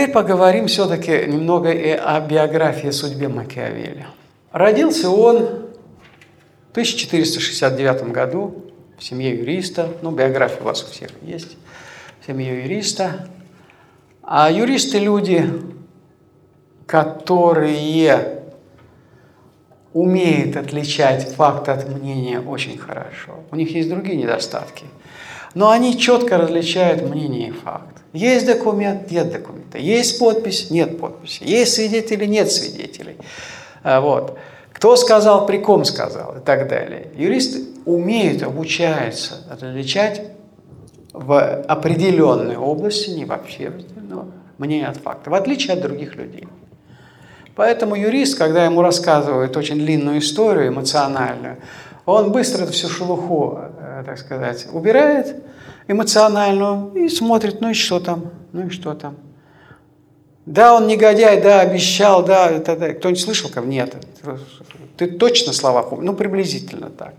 Теперь поговорим все-таки немного и о биографии судьбе Макиавелли. Родился он в 1469 году в семье юриста, ну, биография у вас у всех есть, в семье юриста. А юристы – люди, которые умеют отличать факт от мнения очень хорошо. У них есть другие недостатки. Но они четко различают мнение и факт. Есть документ, нет документа. Есть подпись, нет подписи. Есть свидетели, нет свидетелей. А, вот. Кто сказал, при ком сказал и так далее. Юристы умеют, обучаются различать в определенной области, не вообще, но мнение от факта, в отличие от других людей. Поэтому юрист, когда ему рассказывают очень длинную историю эмоциональную, он быстро эту всю шелуху, э, так сказать, убирает эмоциональную и смотрит, ну и что там, ну и что там. Да, он негодяй, да, обещал, да, это, да. кто-нибудь слышал? Нет. Ты точно слова помнишь? Ну, приблизительно так,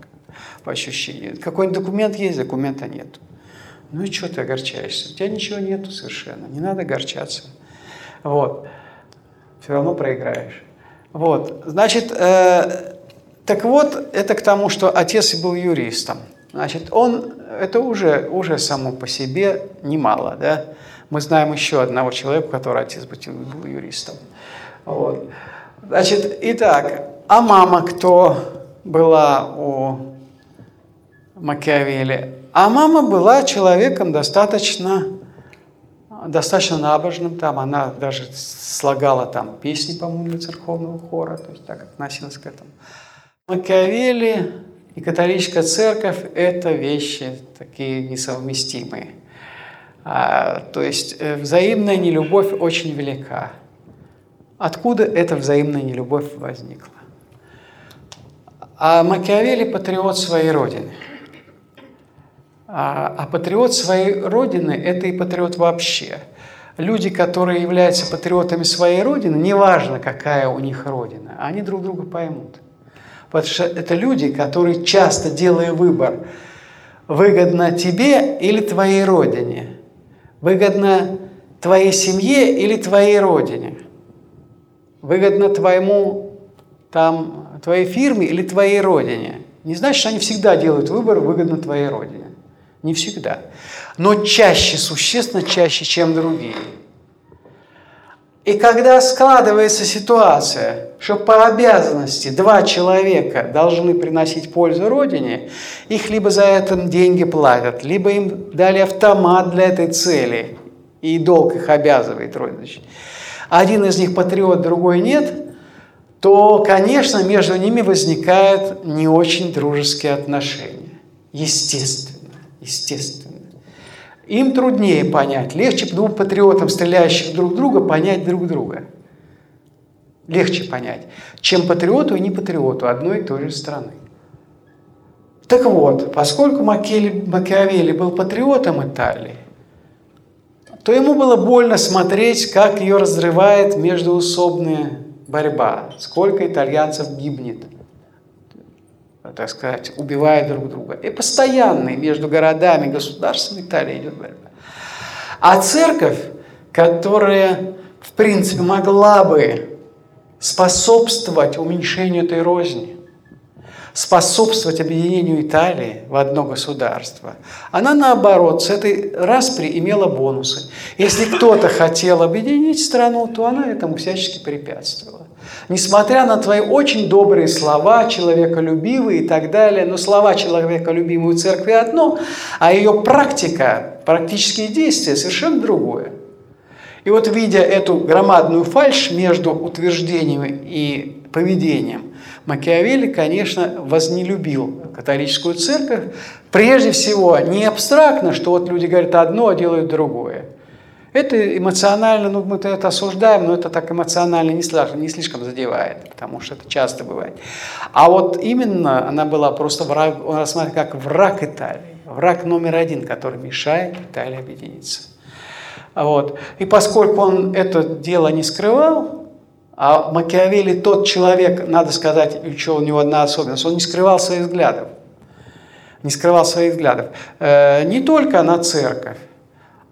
по ощущению. Какой-нибудь документ есть, документа нет. Ну и что ты огорчаешься? У тебя ничего нету совершенно, не надо огорчаться. Вот все равно проиграешь. Вот, значит, э, так вот, это к тому, что отец был юристом. Значит, он, это уже, уже само по себе немало, да. Мы знаем еще одного человека, который отец был юристом. Вот. Значит, итак, а мама кто была у Макиавелли? А мама была человеком достаточно достаточно набожным там, она даже слагала там песни, по-моему, для церковного хора, то есть так относилась к этому. Макиавелли и католическая церковь – это вещи такие несовместимые. А, то есть э, взаимная нелюбовь очень велика. Откуда эта взаимная нелюбовь возникла? А Макиавелли – патриот своей родины – а, а патриот своей родины – это и патриот вообще. Люди, которые являются патриотами своей родины, неважно, какая у них родина, они друг друга поймут. Потому что это люди, которые часто, делая выбор, выгодно тебе или твоей родине, выгодно твоей семье или твоей родине, выгодно твоему, там, твоей фирме или твоей родине. Не значит, что они всегда делают выбор выгодно твоей родине. Не всегда. Но чаще, существенно чаще, чем другие. И когда складывается ситуация, что по обязанности два человека должны приносить пользу Родине, их либо за это деньги платят, либо им дали автомат для этой цели, и долг их обязывает Родину. Один из них патриот, другой нет, то, конечно, между ними возникают не очень дружеские отношения. Естественно естественно. Им труднее понять, легче двум патриотам, стреляющих друг друга, понять друг друга. Легче понять, чем патриоту и не патриоту одной и той же страны. Так вот, поскольку Макиавелли был патриотом Италии, то ему было больно смотреть, как ее разрывает междуусобная борьба, сколько итальянцев гибнет – так сказать, убивая друг друга. И постоянный между городами, государствами Италии идет борьба. А церковь, которая, в принципе, могла бы способствовать уменьшению этой розни, способствовать объединению Италии в одно государство, она, наоборот, с этой распри имела бонусы. Если кто-то хотел объединить страну, то она этому всячески препятствовала. Несмотря на твои очень добрые слова, человеколюбивые и так далее, но слова человеколюбивые у церкви одно, а ее практика, практические действия совершенно другое. И вот видя эту громадную фальшь между утверждением и поведением, Макиавелли, конечно, вознелюбил католическую церковь, прежде всего не абстрактно, что вот люди говорят одно, а делают другое – это эмоционально, ну мы это осуждаем, но это так эмоционально не слишком, не слишком задевает, потому что это часто бывает. А вот именно она была просто враг, он рассматривает как враг Италии, враг номер один, который мешает Италии объединиться. Вот. И поскольку он это дело не скрывал, а Макиавелли тот человек, надо сказать, еще у него одна особенность, он не скрывал своих взглядов. Не скрывал своих взглядов. Э, не только на церковь,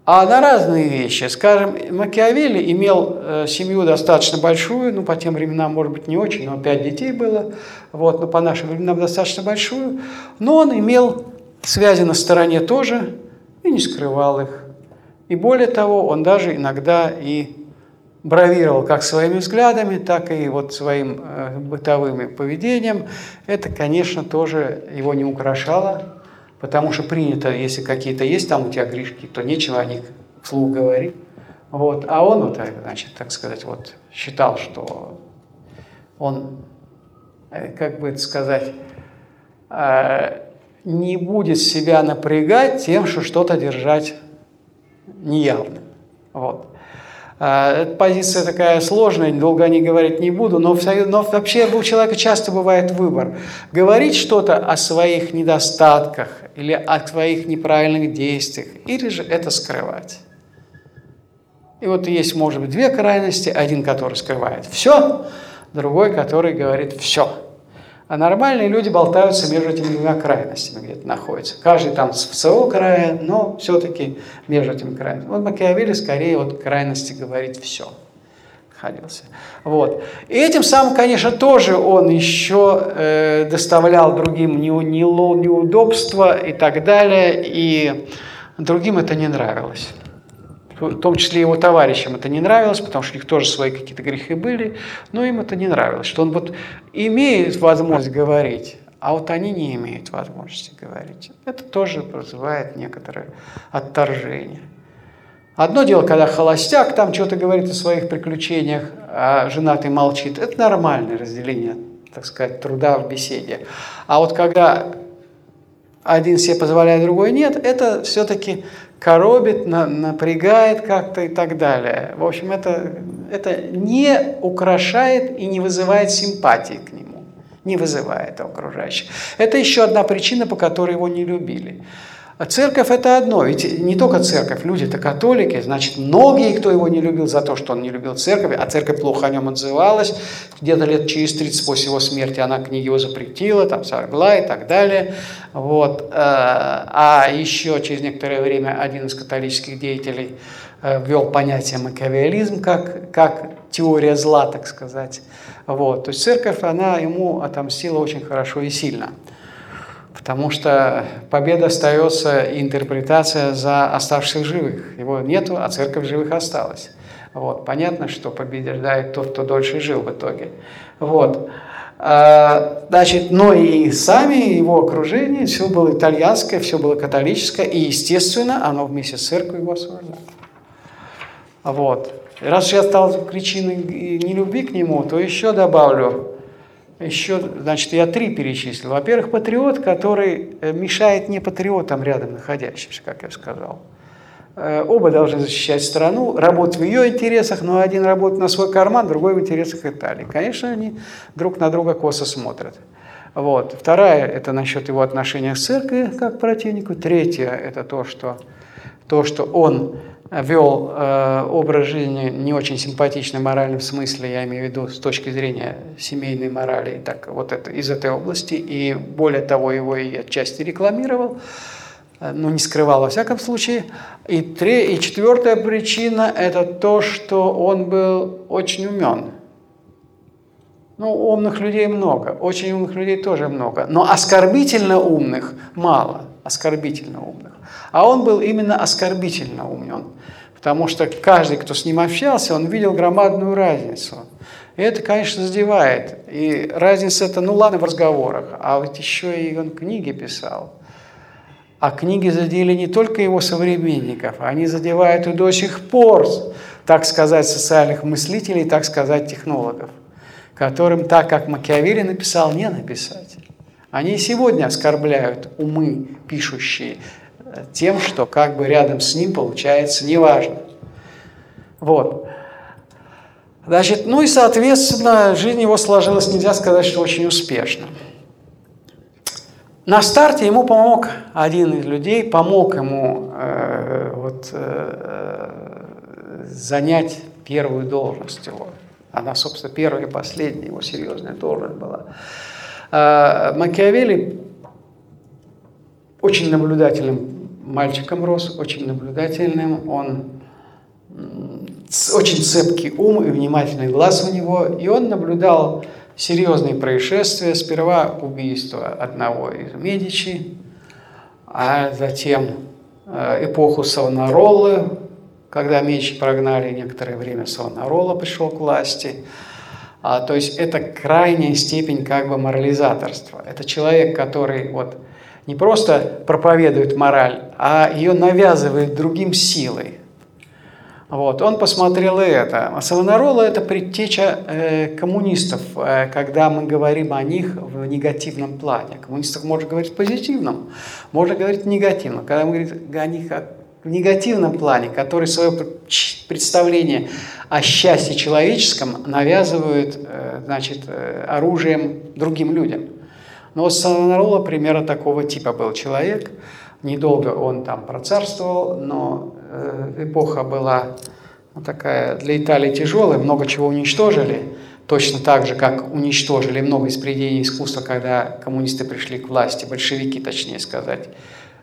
а на разные вещи. Скажем, Макиавелли имел э, семью достаточно большую, ну, по тем временам, может быть, не очень, но пять детей было, вот, но по нашим временам достаточно большую, но он имел связи на стороне тоже и не скрывал их. И более того, он даже иногда и бравировал как своими взглядами, так и вот своим э, бытовым поведением. Это, конечно, тоже его не украшало, потому что принято, если какие-то есть там у тебя грешки, то нечего о них вслух говорить. Вот. А он, вот, значит, так сказать, вот, считал, что он, э, как бы это сказать, э, не будет себя напрягать тем, что что-то держать неявным. Вот. А, эта позиция такая сложная, долго о ней говорить не буду, но, но вообще у человека часто бывает выбор. Говорить что-то о своих недостатках или о своих неправильных действиях, или же это скрывать. И вот есть, может быть, две крайности. Один, который скрывает все, другой, который говорит все. А нормальные люди болтаются между этими двумя крайностями, где-то находятся. Каждый там в своего края, но все-таки между этими крайностями. Вот Макиавелли скорее вот крайности говорит все находился. Вот. И этим самым, конечно, тоже он еще э, доставлял другим не, не, неудобства и так далее, и другим это не нравилось в том числе его товарищам это не нравилось, потому что у них тоже свои какие-то грехи были, но им это не нравилось, что он вот имеет возможность говорить, а вот они не имеют возможности говорить. Это тоже вызывает некоторое отторжение. Одно дело, когда холостяк там что-то говорит о своих приключениях, а женатый молчит. Это нормальное разделение, так сказать, труда в беседе. А вот когда один себе позволяет, другой нет, это все-таки коробит, на, напрягает как-то и так далее. В общем, это, это не украшает и не вызывает симпатии к нему, не вызывает окружающих. Это еще одна причина, по которой его не любили. А церковь – это одно, ведь не только церковь, люди-то католики, значит, многие, кто его не любил за то, что он не любил церковь, а церковь плохо о нем отзывалась, где-то лет через 30 после его смерти она книги его запретила, там, сожгла и так далее. Вот. Э, а еще через некоторое время один из католических деятелей э, ввел понятие макиавиализм как, как теория зла, так сказать. Вот. То есть церковь, она ему отомстила очень хорошо и сильно. Потому что победа остается интерпретация за оставшихся живых. Его нету, а церковь живых осталась. Вот. Понятно, что побеждает тот, кто дольше жил в итоге. Вот. А, значит, но и сами его окружение, все было итальянское, все было католическое, и, естественно, оно вместе с церковью его осуждало. Вот. Раз я стал причиной нелюбви к нему, то еще добавлю, еще, значит, я три перечислил. Во-первых, патриот, который э, мешает не патриотам рядом находящимся, как я сказал. Э, оба должны защищать страну, работать в ее интересах, но один работает на свой карман, другой в интересах Италии. Конечно, они друг на друга косо смотрят. Вот. Вторая – это насчет его отношения с церковью как к противнику. Третья – это то, что, то, что он вел э, образ жизни не очень симпатичный в смысле, я имею в виду с точки зрения семейной морали, так вот это из этой области, и более того, его и отчасти рекламировал, э, но не скрывал во всяком случае. И, три, и четвертая причина – это то, что он был очень умен. Ну, умных людей много, очень умных людей тоже много, но оскорбительно умных мало, оскорбительно умных. А он был именно оскорбительно умен. Потому что каждый, кто с ним общался, он видел громадную разницу. И это, конечно, задевает. И разница это, ну ладно, в разговорах, а вот еще и он книги писал. А книги задели не только его современников, они задевают и до сих пор, так сказать, социальных мыслителей, так сказать, технологов, которым так, как Макиавелли написал, не написать. Они сегодня оскорбляют умы пишущие, тем, что как бы рядом с ним получается неважно. Вот. Значит, ну и, соответственно, жизнь его сложилась, нельзя сказать, что очень успешно. На старте ему помог один из людей, помог ему э, вот, э, занять первую должность его. Она, собственно, первая и последняя его серьезная должность была. Э, Макиавелли очень наблюдательным мальчиком рос, очень наблюдательным, он очень цепкий ум и внимательный глаз у него, и он наблюдал серьезные происшествия. Сперва убийство одного из Медичи, а затем э, эпоху Савонаролы, когда Медичи прогнали некоторое время Савонарола пришел к власти. А, то есть это крайняя степень как бы морализаторства. Это человек, который вот не просто проповедует мораль, а ее навязывает другим силой. Вот. Он посмотрел и это. Савонарола – это предтеча э, коммунистов, э, когда мы говорим о них в негативном плане. О коммунистах можно говорить в позитивном, можно говорить в негативном. Когда мы говорим о них в негативном плане, который свое представление о счастье человеческом навязывают э, значит, э, оружием другим людям. Но вот Савонарола примерно такого типа был человек. Недолго он там процарствовал, но Э, эпоха была ну, такая для Италии тяжелая, много чего уничтожили, точно так же, как уничтожили много из произведений искусства, когда коммунисты пришли к власти, большевики, точнее сказать.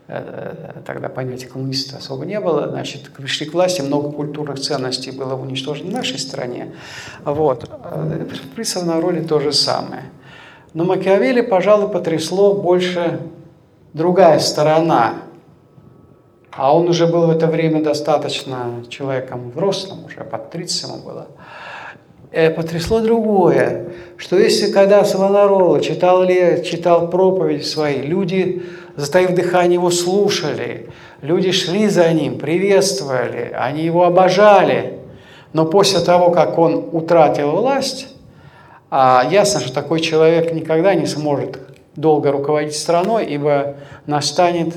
Э, тогда понятия коммунистов особо не было, значит, пришли к власти, много культурных ценностей было уничтожено в нашей стране. Вот. Э, при Савонароли то же самое. Но Макиавелли, пожалуй, потрясло больше другая сторона а он уже был в это время достаточно человеком взрослым, уже под 30 ему было. И потрясло другое, что если когда Савонарола читал, читал проповеди свои, люди, затаив дыхание, его слушали, люди шли за ним, приветствовали, они его обожали, но после того, как он утратил власть, а ясно, что такой человек никогда не сможет долго руководить страной, ибо настанет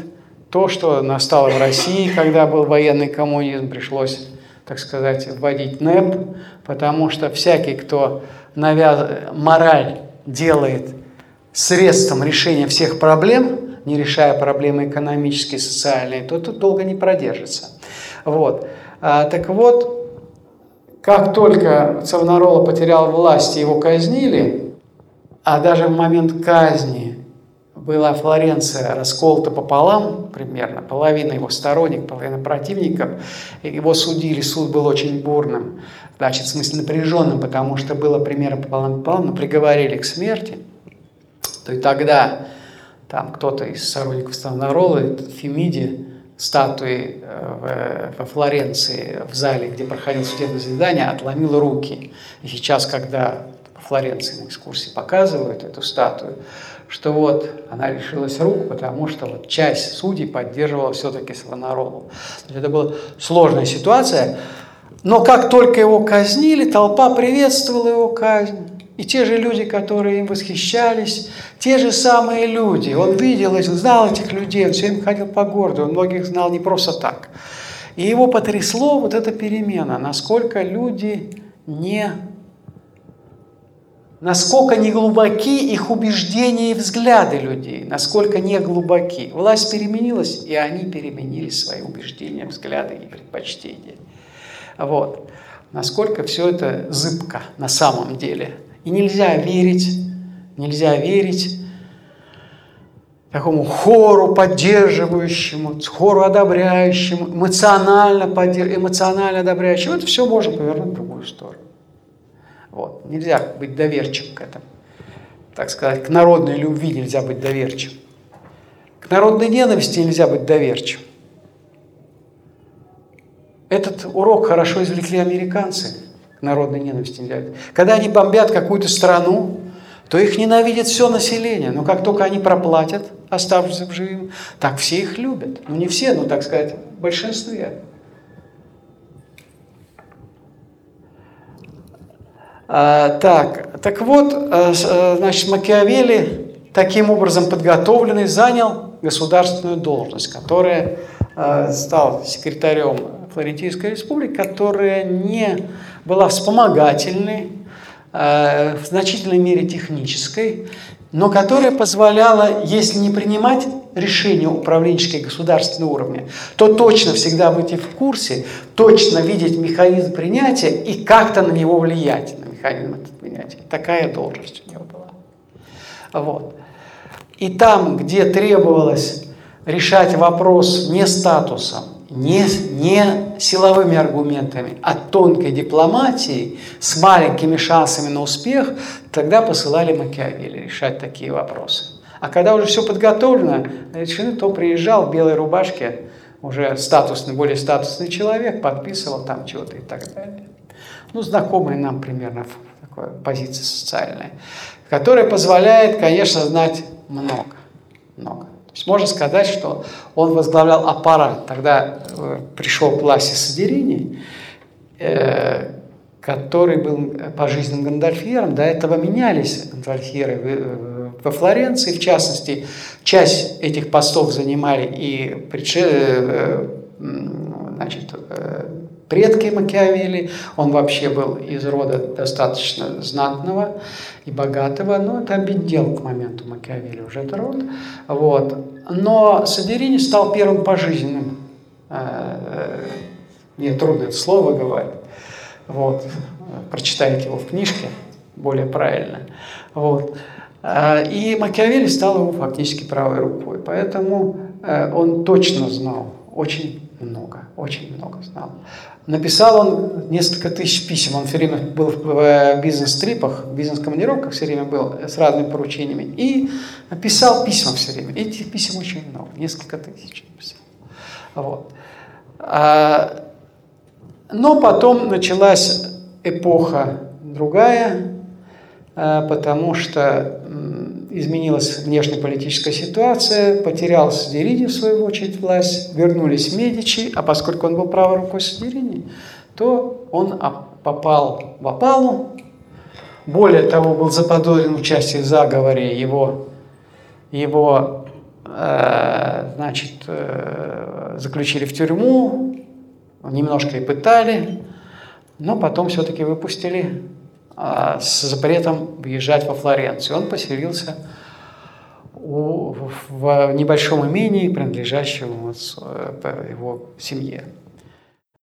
то, что настало в России, когда был военный коммунизм, пришлось, так сказать, вводить НЭП, потому что всякий, кто навяз... мораль делает средством решения всех проблем, не решая проблемы экономические, социальные, то тут долго не продержится. Вот. А, так вот, как только Савонарола потерял власть его казнили, а даже в момент казни была Флоренция расколота пополам, примерно, половина его сторонников, половина противников, его судили, суд был очень бурным, значит, в смысле напряженным, потому что было примерно пополам-пополам, но приговорили к смерти, то и тогда там кто-то из сторонников Ставнарола, Фемиди, статуи э, во Флоренции, в зале, где проходило судебное заседание, отломил руки. И сейчас, когда по Флоренции на экскурсии показывают эту статую, что вот она лишилась рук, потому что вот часть судей поддерживала все-таки Савонаролу. Это была сложная ситуация, но как только его казнили, толпа приветствовала его казнь. И те же люди, которые им восхищались, те же самые люди. Он видел, знал этих людей, он все время ходил по городу, он многих знал не просто так. И его потрясло вот эта перемена, насколько люди не насколько не глубоки их убеждения и взгляды людей, насколько не глубоки. Власть переменилась, и они переменили свои убеждения, взгляды и предпочтения. Вот. Насколько все это зыбко на самом деле. И нельзя верить, нельзя верить такому хору поддерживающему, хору одобряющему, эмоционально, поддерж... эмоционально одобряющему. Это все можно повернуть в другую сторону. Вот. Нельзя быть доверчивым к этому. Так сказать, к народной любви нельзя быть доверчивым. К народной ненависти нельзя быть доверчивым. Этот урок хорошо извлекли американцы. Народной ненависти нельзя. Когда они бомбят какую-то страну, то их ненавидит все население. Но как только они проплатят, оставшись в живым, так все их любят. Ну не все, но, так сказать, в большинстве. А, так, так вот, э, э, значит, Макиавелли таким образом подготовленный занял государственную должность, которая э, стал секретарем Флорентийской республики, которая не была вспомогательной, в значительной мере технической, но которая позволяла, если не принимать решения управленческой государственного уровня, то точно всегда быть в курсе, точно видеть механизм принятия и как-то на него влиять механизм этот принятия. Такая должность у него была. Вот. И там, где требовалось решать вопрос не статусом, не, не силовыми аргументами, а тонкой дипломатией с маленькими шансами на успех, тогда посылали Макиавелли решать такие вопросы. А когда уже все подготовлено, решены, то приезжал в белой рубашке, уже статусный, более статусный человек, подписывал там чего-то и так далее. Ну, знакомая нам примерно такая позиция социальная, которая позволяет, конечно, знать много, много. То есть можно сказать, что он возглавлял аппарат. Тогда э, пришел к власти Садерини, э, который был пожизненным гандальфьером. До этого менялись гандальфьеры э, во Флоренции, в частности, часть этих постов занимали и значит, предки Макиавелли. Он вообще был из рода достаточно знатного и богатого, но это обедел к моменту Макиавелли уже этот род. Вот. Но Садерини стал первым пожизненным, э, мне трудно это слово говорить, вот. прочитайте его в книжке, более правильно. Вот. Э, и Макиавелли стал его фактически правой рукой, поэтому э, он точно знал очень много, очень много знал. Написал он несколько тысяч писем. Он все время был в э, бизнес-трипах, в бизнес-командировках все время был с разными поручениями. И писал письма все время. Этих писем очень много, несколько тысяч написал. Вот. А, но потом началась эпоха другая, а, потому что изменилась внешнеполитическая ситуация, потерялся Садерини, в свою очередь, власть, вернулись Медичи, а поскольку он был правой рукой Садерини, то он попал в опалу, более того, был заподозрен в участии в заговоре, его, его э, значит, э, заключили в тюрьму, немножко и пытали, но потом все-таки выпустили с запретом въезжать во Флоренцию. Он поселился у, в небольшом имении, принадлежащем э, его семье.